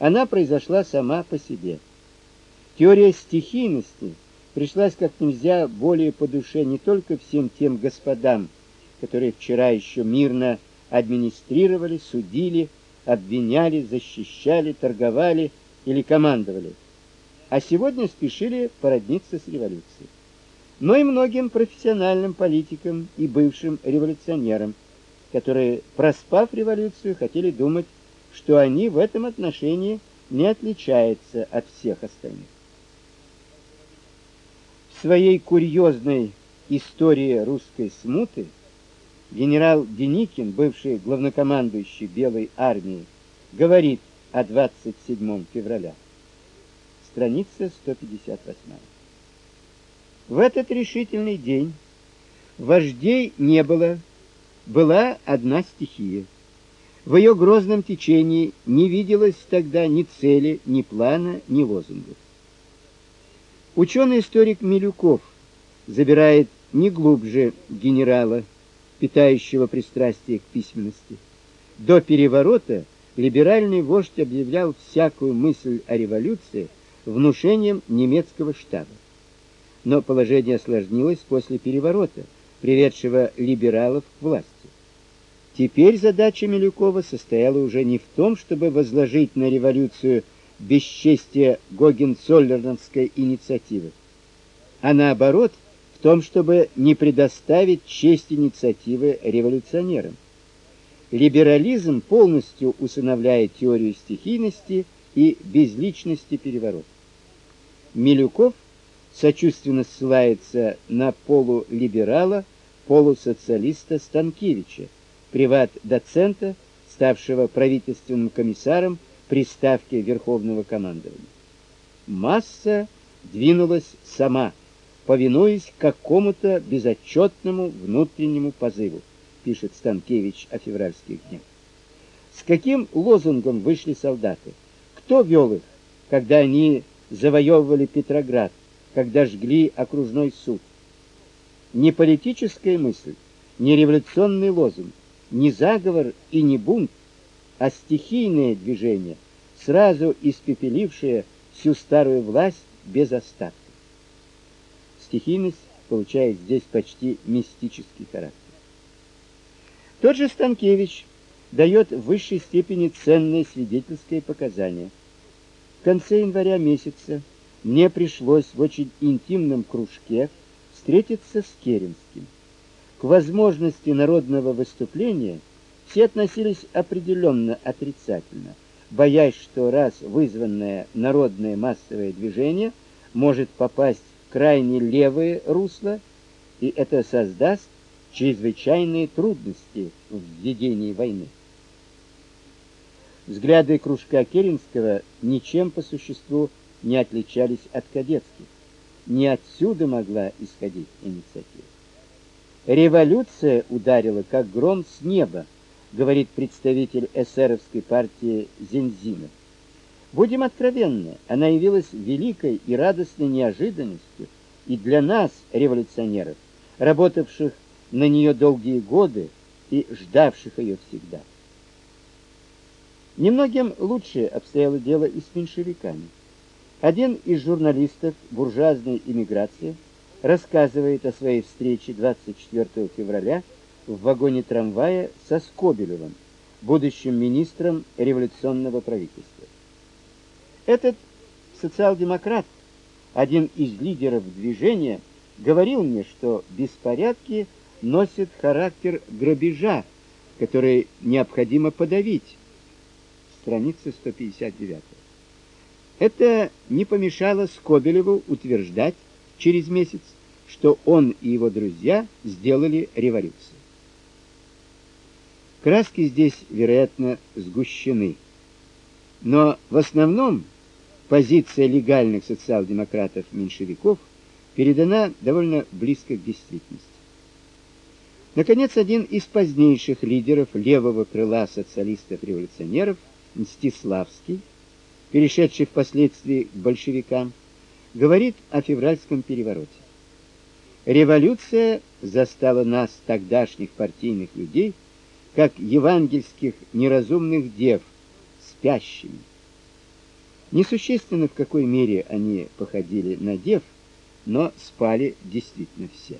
она произошла сама по себе. Теория стихийности пришлась как нельзя более по душе не только всем тем господам, которые вчера еще мирно администрировали, судили, обвиняли, защищали, торговали или командовали, а сегодня спешили породниться с революцией. Но и многим профессиональным политикам и бывшим революционерам, которые, проспав революцию, хотели думать, что они в этом отношении не отличаются от всех остальных. В своей курьезной истории русской смуты генерал Деникин, бывший главнокомандующий Белой армии, говорит о 27 февраля. Страница 158. В этот решительный день вождей не было, была одна стихия. В ее грозном течении не виделось тогда ни цели, ни плана, ни лозунгов. Ученый-историк Милюков забирает не глубже генерала, питающего пристрастие к письменности. До переворота либеральный вождь объявлял всякую мысль о революции внушением немецкого штаба. Но положение осложнилось после переворота, приведшего либералов к власти. Теперь задача Милюкова состояла уже не в том, чтобы возложить на революцию бесчестие Гогенцоллерновской инициативы, а наоборот, в том, чтобы не предоставить честь инициативы революционерам. Либерализм полностью усыновляет теорию стихийности и безличности переворота. Милюков сочувственно ссылается на полулиберала, полусоциалиста Станкевича, приват-доцента, ставшего правительственным комиссаром при ставке Верховного командования. Масса двинулась сама, повинуясь какому-то безотчетному внутреннему позыву, пишет Станкевич о февральских днях. С каким лозунгом вышли солдаты? Кто вел их, когда они завоевывали Петроград, когда жгли окружной суд? Не политическая мысль, не революционный лозунг, не заговор и не бунт, а стихийное движение, сразу испепелившее всю старую власть без остатка. Стихийность получает здесь почти мистический характер. Тот же Станкевич дает в высшей степени ценные свидетельские показания. В конце января месяца мне пришлось в очень интимном кружке встретиться с Керенским. К возможности народного выступления все относились определенно отрицательно, боясь, что раз вызванное народное массовое движение может попасть в крайне левое русло, и это создаст чрезвычайные трудности в ведении войны. Взгляды кружка Керенского ничем по существу не отличались от кадетских. Не отсюда могла исходить инициатива. Революция ударила как гром с неба, говорит представитель эсеровской партии Зензинов. Будем откровенны, она явилась великой и радостной неожиданностью и для нас, революционеров, работавших на нее долгие годы и ждавших ее всегда. Немногим лучше обстояло дело и с меньшевиками. Один из журналистов буржуазной эмиграции рассказывает о своей встрече 24 февраля в вагоне трамвая со Скобелевым, будущим министром революционного правительства. Этот социал-демократ, один из лидеров движения, говорил мне, что беспорядки носят характер грабежа, который необходимо подавить. Страница 159. Это не помешало Скобелеву утверждать, через месяц, что он и его друзья сделали революцию. Краски здесь, вероятно, сгущены. Но в основном позиция легальных социал-демократов-меньшевиков передана довольно близко к действительности. Наконец, один из позднейших лидеров левого крыла социалистов-революционеров, Мстиславский, перешедший впоследствии к большевикам, говорит о февральском перевороте. Революция застала нас, тогдашних партийных людей, как евангельских неразумных дев, спящими. Несущественно, в какой мере они походили на дев, но спали действительно все.